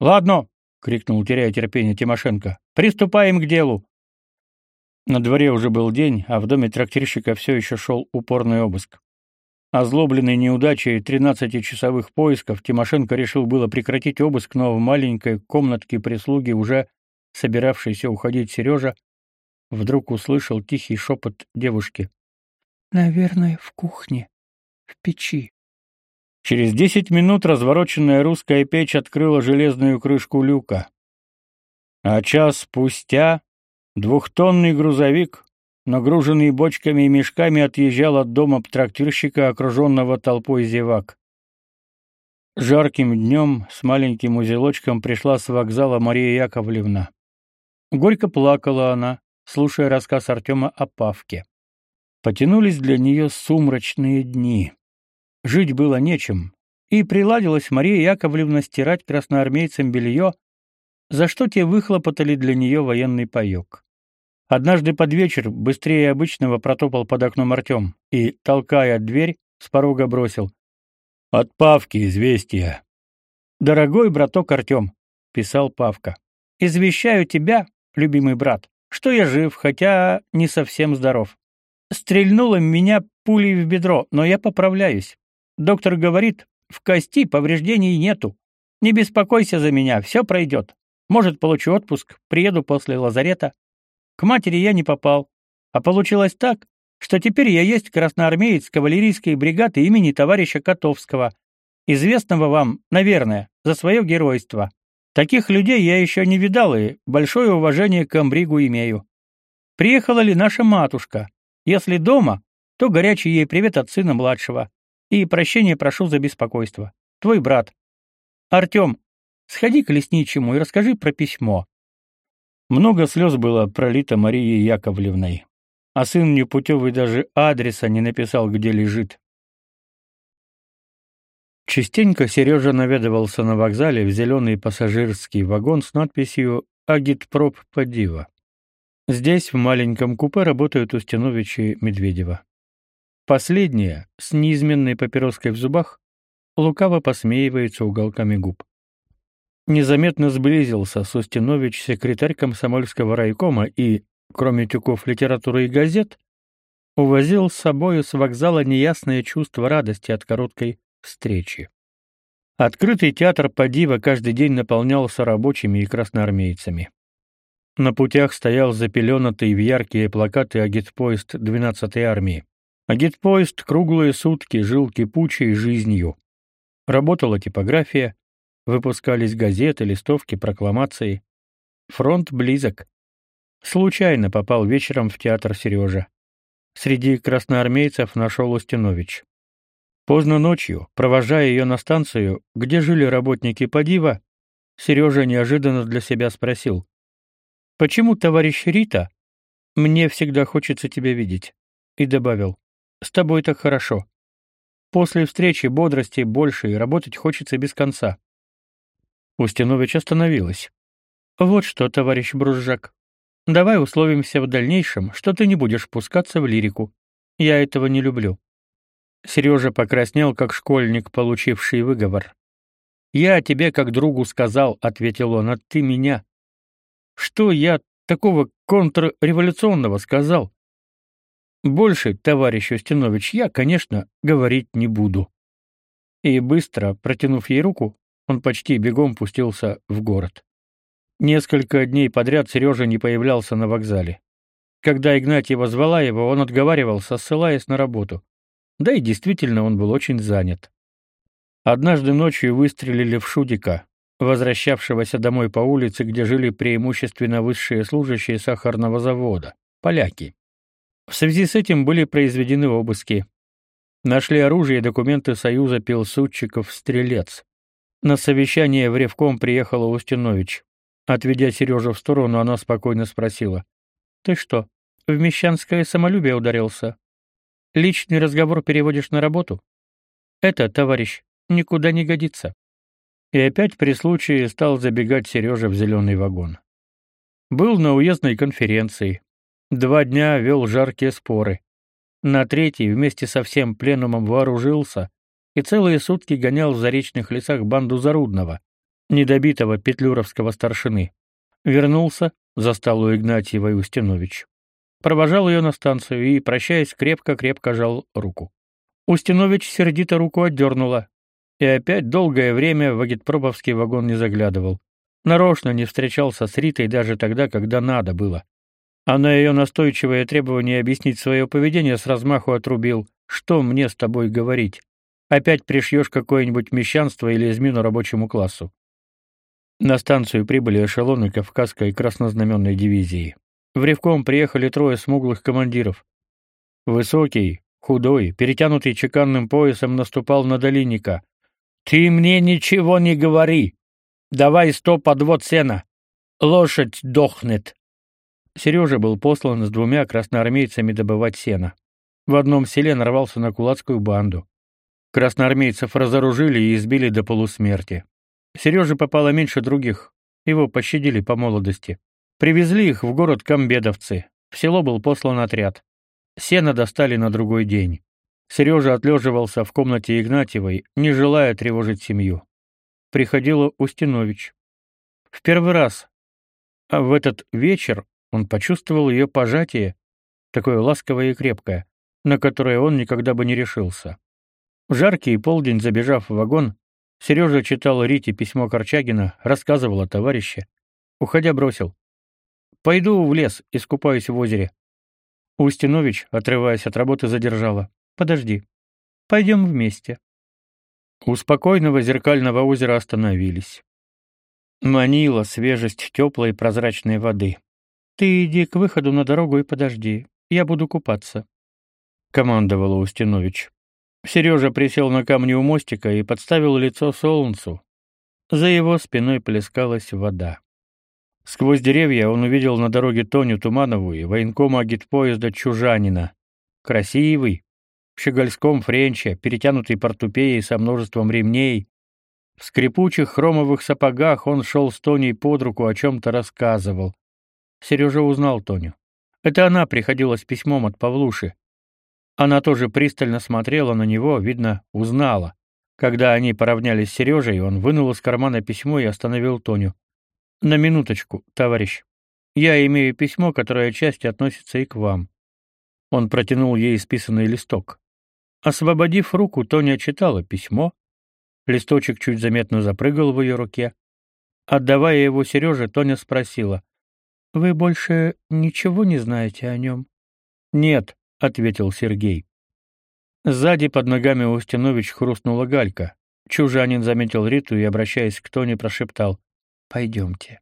Ладно, крикнул, теряя терпение Тимошенко. Приступаем к делу. На дворе уже был день, а в доме трактирщика все еще шел упорный обыск. Озлобленный неудачей тринадцатичасовых поисков, Тимошенко решил было прекратить обыск, но в маленькой комнатке прислуги, уже собиравшийся уходить Сережа, вдруг услышал тихий шепот девушки. «Наверное, в кухне, в печи». Через десять минут развороченная русская печь открыла железную крышку люка. А час спустя двухтонный грузовик, нагруженный бочками и мешками, отъезжал от дома трактирщика, окруженного толпой зевак. Жарким днем с маленьким узелочком пришла с вокзала Мария Яковлевна. Горько плакала она, слушая рассказ Артема о Павке. Потянулись для нее сумрачные дни. Жить было нечем, и приладилась Мария Яковлевна стирать красноармейцам белье, за что те выхлопотали для нее военный паёк. Однажды под вечер быстрее обычного протопал под окном Артем и, толкая дверь, с порога бросил. «От Павки известия». «Дорогой браток Артем», — писал Павка, — «извещаю тебя, любимый брат, что я жив, хотя не совсем здоров. Стрельнуло меня пулей в бедро, но я поправляюсь. Доктор говорит, в кости повреждений нету. Не беспокойся за меня, все пройдет. Может, получу отпуск, приеду после лазарета. К матери я не попал, а получилось так, что теперь я есть красноармеец кавалерийской бригады имени товарища Котовского, известного вам, наверное, за свое геройство. Таких людей я еще не видал и большое уважение к Амбригу имею. Приехала ли наша матушка? Если дома, то горячий ей привет от сына младшего. И прощения прошу за беспокойство. Твой брат. Артем, сходи к лесничему и расскажи про письмо. Много слез было пролито Марией Яковлевной, а сын непутевый даже адреса не написал, где лежит. Частенько Сережа наведывался на вокзале в зеленый пассажирский вагон с надписью «Агитпроп Подива». Здесь, в маленьком купе, работают Устинович и Медведева. Последняя, с неизменной папироской в зубах, лукаво посмеивается уголками губ. Незаметно сблизился с Устинович секретарь комсомольского райкома и, кроме тюков литературы и газет, увозил с собою с вокзала неясное чувство радости от короткой встречи. Открытый театр Падива каждый день наполнялся рабочими и красноармейцами. На путях стоял запеленатый в яркие плакаты агитпоезд 12-й армии. Агитпоезд круглые сутки жил кипучей жизнью. Работала типография, выпускались газеты, листовки, прокламации. Фронт близок. Случайно попал вечером в театр Сережа. Среди красноармейцев нашел Устинович. Поздно ночью, провожая ее на станцию, где жили работники Подива, Сережа неожиданно для себя спросил: "Почему, товарищ Рита, мне всегда хочется тебя видеть?" и добавил: с тобой так хорошо. После встречи бодрости больше и работать хочется без конца. Устинович остановилась. Вот что, товарищ Бружжак. Давай условимся в дальнейшем, что ты не будешь пускаться в лирику. Я этого не люблю. Сережа покраснел, как школьник, получивший выговор. Я тебе как другу сказал, ответил он, а ты меня. Что я такого контрреволюционного сказал? Больше, товарищ Устинович, я, конечно, говорить не буду. И быстро, протянув ей руку, он почти бегом пустился в город. Несколько дней подряд Сережа не появлялся на вокзале. Когда Игнатьева звала его, он отговаривался, ссылаясь на работу. Да и действительно он был очень занят. Однажды ночью выстрелили в Шудика, возвращавшегося домой по улице, где жили преимущественно высшие служащие сахарного завода, поляки. В связи с этим были произведены обыски. Нашли оружие и документы Союза пилсудчиков «Стрелец». На совещание в Ревком приехала Устинович. Отведя Сережу в сторону, она спокойно спросила. «Ты что, в мещанское самолюбие ударился? Личный разговор переводишь на работу? Это, товарищ, никуда не годится». И опять при случае стал забегать Сережа в зеленый вагон. Был на уездной конференции, Два дня вел жаркие споры. На третий вместе со всем пленумом вооружился и целые сутки гонял в заречных лесах банду Зарудного, недобитого петлюровского старшины. Вернулся, застал у Игнатьевой Устинович. Провожал ее на станцию и, прощаясь, крепко-крепко жал руку. Устинович сердито руку отдернула, и опять долгое время в агитпробовский вагон не заглядывал. Нарочно не встречался с Ритой даже тогда, когда надо было. А на ее настойчивое требование объяснить свое поведение с размаху отрубил. «Что мне с тобой говорить? Опять пришьешь какое-нибудь мещанство или измену рабочему классу?» На станцию прибыли эшелоны Кавказской краснознаменной дивизии. В Ревком приехали трое смуглых командиров. Высокий, худой, перетянутый чеканным поясом наступал на Долинника. «Ты мне ничего не говори! Давай сто подвод сена! Лошадь дохнет!» Сережа был послан с двумя красноармейцами добывать сено. В одном селе нарвался на кулацкую банду. Красноармейцев разоружили и избили до полусмерти. Сереже попало меньше других. Его пощадили по молодости. Привезли их в город Камбедовцы. В село был послан отряд. Сено достали на другой день. Сережа отлеживался в комнате Игнатьевой, не желая тревожить семью. Приходила Устинович. В первый раз, а в этот вечер он почувствовал ее пожатие, такое ласковое и крепкое, на которое он никогда бы не решился. В жаркий полдень, забежав в вагон, Сережа читал Рите письмо Корчагина, рассказывал о товарище. Уходя, бросил. «Пойду в лес, искупаюсь в озере». Устинович, отрываясь от работы, задержала. Подожди. Пойдем вместе. У спокойного зеркального озера остановились. Манила свежесть теплой прозрачной воды. Ты иди к выходу на дорогу и подожди. Я буду купаться, командовала Устинович. Сережа присел на камни у мостика и подставил лицо солнцу. За его спиной плескалась вода. Сквозь деревья он увидел на дороге Тоню Туманову и военкома агитпоезда Чужанина. Красивый, в щегольском френче, перетянутый портупеей со множеством ремней. В скрипучих хромовых сапогах он шел с Тоней под руку, о чем-то рассказывал. Сережа узнал Тоню. Это она приходила с письмом от Павлуши. Она тоже пристально смотрела на него, видно, узнала. Когда они поравнялись с Сережей, он вынул из кармана письмо и остановил Тоню. «На минуточку, товарищ. Я имею письмо, которое отчасти относится и к вам». Он протянул ей исписанный листок. Освободив руку, Тоня читала письмо. Листочек чуть заметно запрыгал в ее руке. Отдавая его Сереже, Тоня спросила: "Вы больше ничего не знаете о нем?» «Нет», — ответил Сергей. Сзади под ногами у Устинович хрустнула галька. Чужанин заметил Риту и, обращаясь к Тоне, прошептал: «Пойдемте».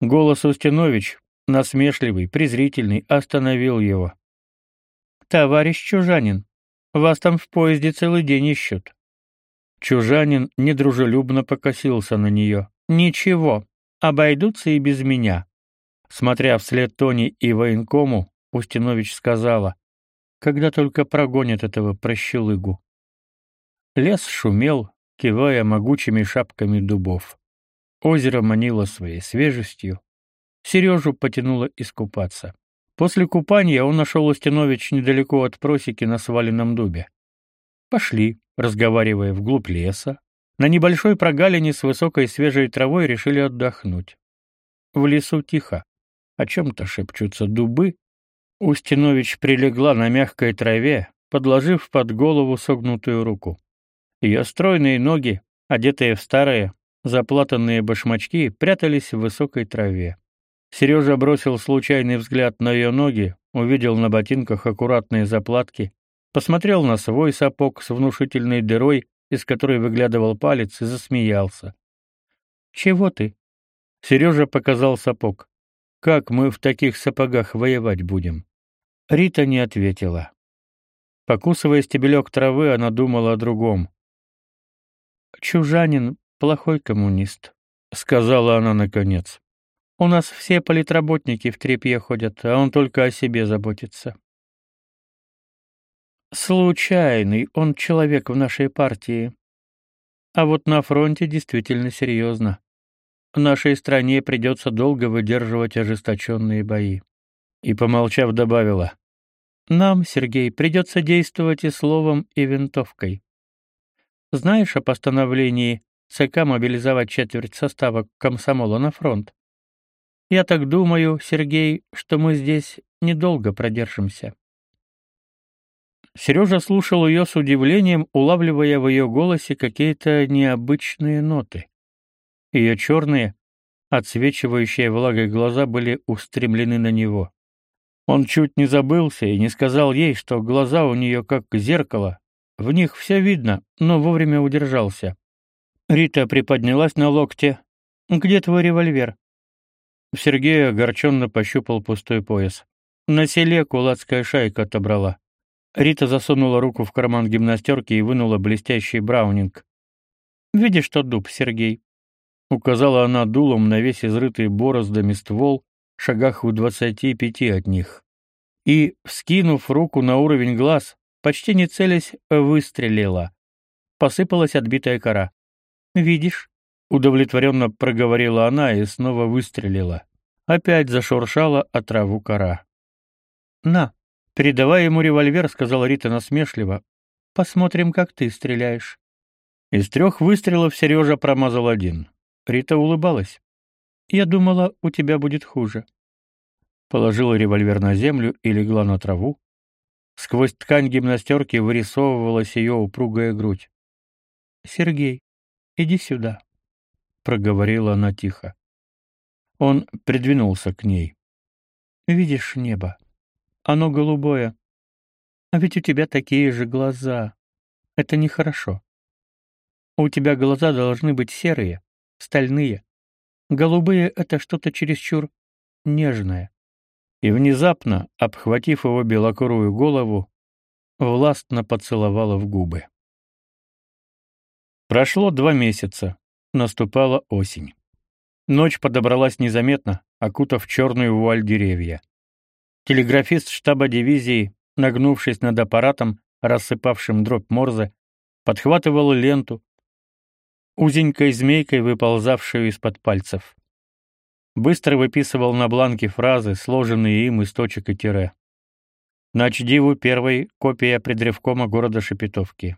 Голос Устинович, насмешливый, презрительный, остановил его. Товарищ Чужанин, вас там в поезде целый день ищут. Чужанин недружелюбно покосился на нее. Ничего, обойдутся и без меня. Смотря вслед Тони и военкому, Устинович сказала: "Когда только прогонят этого прощелыгу". Лес шумел, кивая могучими шапками дубов. Озеро манило своей свежестью. Сережу потянуло искупаться. После купания он нашел Устинович недалеко от просеки на сваленном дубе. Пошли, разговаривая вглубь леса. На небольшой прогалине с высокой свежей травой решили отдохнуть. В лесу тихо. О чем-то шепчутся дубы. Устинович прилегла на мягкой траве, подложив под голову согнутую руку. Ее стройные ноги, одетые в старые, заплатанные башмачки, прятались в высокой траве. Сережа бросил случайный взгляд на ее ноги, увидел на ботинках аккуратные заплатки, посмотрел на свой сапог с внушительной дырой, из которой выглядывал палец, и засмеялся. «Чего ты?» Сережа показал сапог. «Как мы в таких сапогах воевать будем?» Рита не ответила. Покусывая стебелек травы, она думала о другом. «Чужанин — плохой коммунист», — сказала она наконец. У нас все политработники в трепье ходят, а он только о себе заботится. Случайный он человек в нашей партии. А вот на фронте действительно серьезно. Нашей стране придется долго выдерживать ожесточенные бои. И, помолчав, добавила. Нам, Сергей, придется действовать и словом, и винтовкой. Знаешь о постановлении ЦК мобилизовать четверть состава комсомола на фронт? Я так думаю, Сергей, что мы здесь недолго продержимся. Сережа слушал ее с удивлением, улавливая в ее голосе какие-то необычные ноты. Ее черные, отсвечивающие влагой глаза были устремлены на него. Он чуть не забылся и не сказал ей, что глаза у нее как зеркало, в них все видно, но вовремя удержался. Рита приподнялась на локте. «Где твой револьвер?» Сергей огорченно пощупал пустой пояс. На селе кулацкая шайка отобрала. Рита засунула руку в карман гимнастерки и вынула блестящий браунинг. «Видишь тот дуб, Сергей?» Указала она дулом на весь изрытый бороздами ствол, шагах в двадцати пяти от них. И, вскинув руку на уровень глаз, почти не целясь, выстрелила. Посыпалась отбитая кора. «Видишь?» — удовлетворенно проговорила она и снова выстрелила. Опять зашуршала от траву кора. «На, передавай ему револьвер», — сказала Рита насмешливо. «Посмотрим, как ты стреляешь». Из трех выстрелов Сережа промазал один. Рита улыбалась. «Я думала, у тебя будет хуже». Положила револьвер на землю и легла на траву. Сквозь ткань гимнастерки вырисовывалась ее упругая грудь. «Сергей, иди сюда», — проговорила она тихо. Он придвинулся к ней. «Видишь небо? Оно голубое. А ведь у тебя такие же глаза. Это нехорошо. У тебя глаза должны быть серые, стальные. Голубые — это что-то чересчур нежное. И внезапно, обхватив его белокурую голову, властно поцеловала в губы. Прошло два месяца. Наступала осень. Ночь подобралась незаметно, окутав черную вуаль деревья. Телеграфист штаба дивизии, нагнувшись над аппаратом, рассыпавшим дробь Морзе, подхватывал ленту, узенькой змейкой выползавшую из-под пальцев. Быстро выписывал на бланке фразы, сложенные им из точек и тире. Начдиву первой копия предревкома города Шепетовки.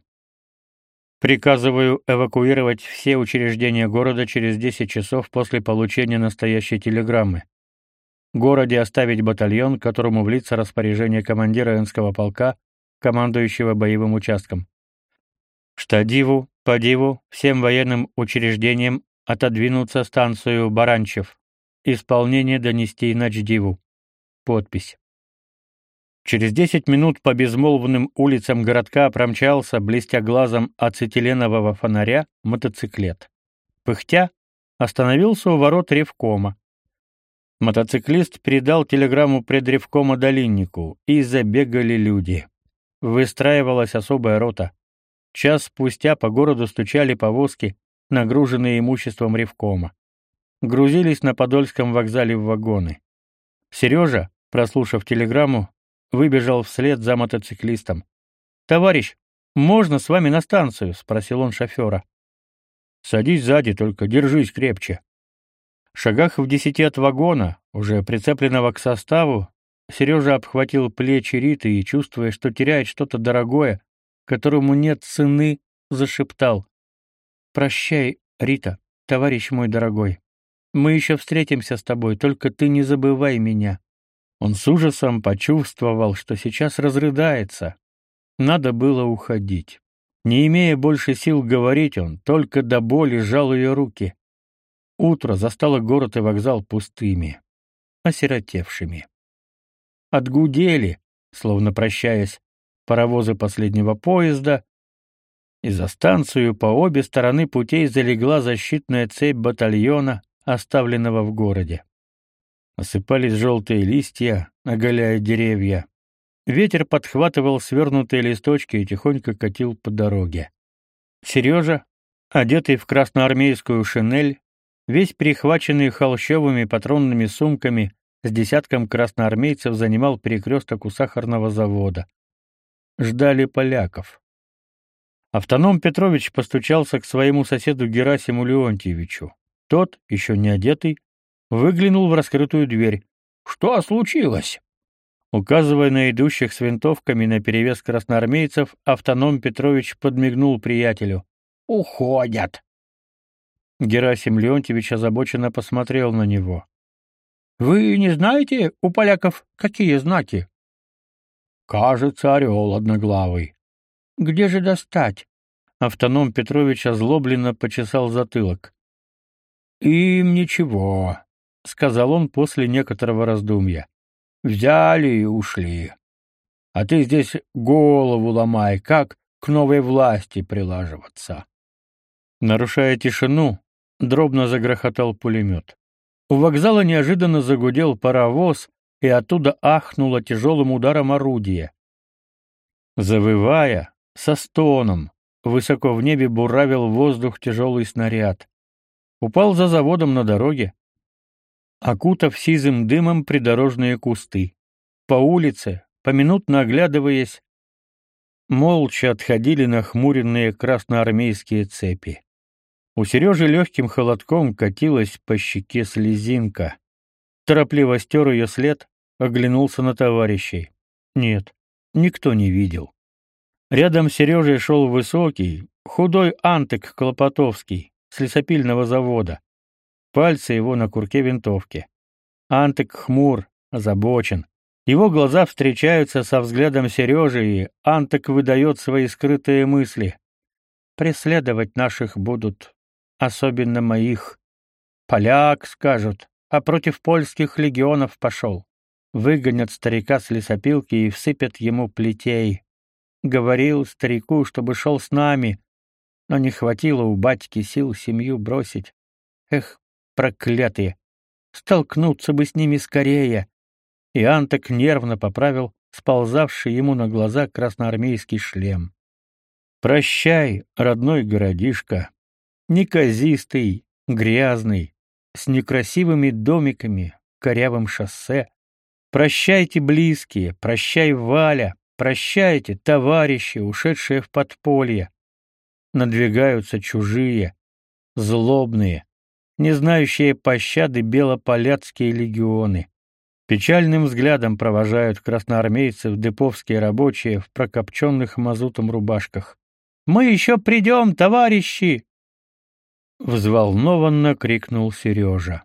Приказываю эвакуировать все учреждения города через 10 часов после получения настоящей телеграммы. В городе оставить батальон, которому влится распоряжение командира Энского полка, командующего боевым участком. Штадиву, подиву, всем военным учреждениям отодвинуться станцию Баранчев. Исполнение донести Начдиву. Подпись. Через десять минут по безмолвным улицам городка промчался, блестя глазом ацетиленового фонаря, мотоциклет. Пыхтя, остановился у ворот ревкома. Мотоциклист передал телеграмму предревкома долиннику, и забегали люди. Выстраивалась особая рота. Час спустя по городу стучали повозки, нагруженные имуществом ревкома. Грузились на Подольском вокзале в вагоны. Сережа, прослушав телеграмму, выбежал вслед за мотоциклистом. «Товарищ, можно с вами на станцию?» — спросил он шофера. «Садись сзади, только держись крепче». В шагах в десяти от вагона, уже прицепленного к составу, Сережа обхватил плечи Риты и, чувствуя, что теряет что-то дорогое, которому нет цены, зашептал. «Прощай, Рита, товарищ мой дорогой. Мы еще встретимся с тобой, только ты не забывай меня. Он с ужасом почувствовал, что сейчас разрыдается. Надо было уходить. Не имея больше сил говорить, он только до боли сжал ее руки. Утро застало город и вокзал пустыми, осиротевшими. Отгудели, словно прощаясь, паровозы последнего поезда, и за станцию по обе стороны путей залегла защитная цепь батальона, оставленного в городе. Осыпались желтые листья, оголяя деревья. Ветер подхватывал свернутые листочки и тихонько катил по дороге. Сережа, одетый в красноармейскую шинель, весь перехваченный холщовыми патронными сумками, с десятком красноармейцев занимал перекресток у сахарного завода. Ждали поляков. Автоном Петрович постучался к своему соседу Герасиму Леонтьевичу. Тот, еще не одетый, выглянул в раскрытую дверь. «Что случилось?» Указывая на идущих с винтовками наперевес красноармейцев, автоном Петрович подмигнул приятелю. «Уходят!» Герасим Леонтьевич озабоченно посмотрел на него. «Вы не знаете у поляков какие знаки?» «Кажется, орел одноглавый». «Где же достать?» Автоном Петрович озлобленно почесал затылок. «Им ничего», — сказал он после некоторого раздумья. «Взяли и ушли. А ты здесь голову ломай, как к новой власти прилаживаться». Нарушая тишину, дробно загрохотал пулемет. У вокзала неожиданно загудел паровоз, и оттуда ахнуло тяжелым ударом орудие. Завывая, со стоном, высоко в небе буравил воздух тяжелый снаряд. Упал за заводом на дороге, окутав сизым дымом придорожные кусты. По улице, поминутно оглядываясь, молча отходили нахмуренные красноармейские цепи. У Сережи легким холодком катилась по щеке слезинка. Торопливо стер ее след, оглянулся на товарищей. Нет, никто не видел. Рядом с Сережей шел высокий, худой антек Клопотовский с лесопильного завода. Пальцы его на курке винтовки. Антек хмур, озабочен. Его глаза встречаются со взглядом Сережи, и Антек выдает свои скрытые мысли. Преследовать наших будут особенно моих. Поляк, скажут, а против польских легионов пошел. Выгонят старика с лесопилки и всыпят ему плетей. Говорил старику, чтобы шел с нами, но не хватило у батьки сил семью бросить. Эх, проклятые! Столкнуться бы с ними скорее. И Анток нервно поправил сползавший ему на глаза красноармейский шлем. Прощай, родной городишко неказистый, грязный, с некрасивыми домиками, корявым шоссе. Прощайте, близкие, прощай, Валя, прощайте, товарищи, ушедшие в подполье. Надвигаются чужие, злобные, не знающие пощады белополяцкие легионы. Печальным взглядом провожают красноармейцев деповские рабочие в прокопченных мазутом рубашках. «Мы еще придем, товарищи!» взволнованно крикнул Сережа.